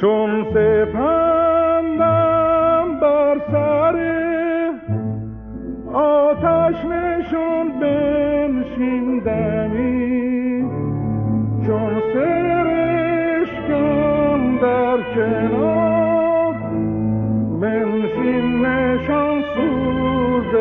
چون سپندم بر سر آتش نشون بنشیندنی. چون سرشکم در کنار بنشین نشان سوز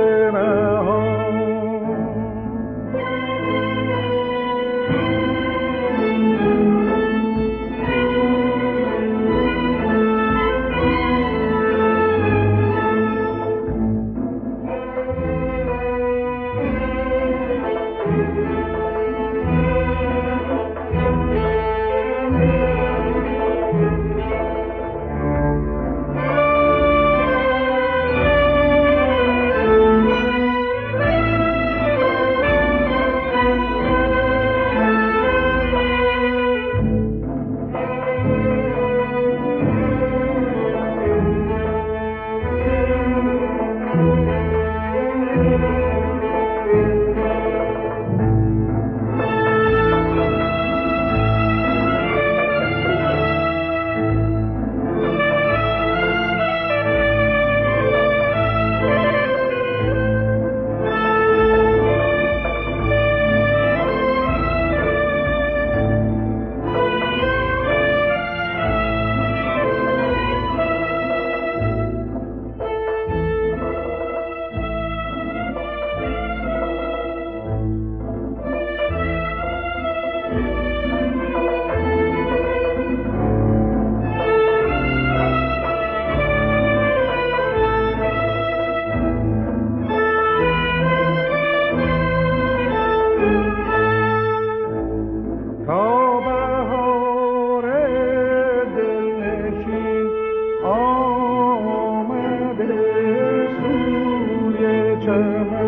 summer.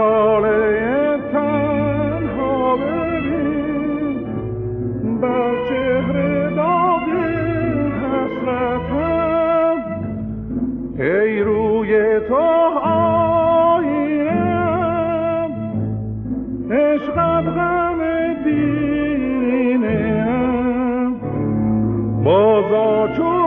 لاله تنها ببین بر چهره داغ حسرتم ای روی تو آینم عشقم غم دیرینم بازا چون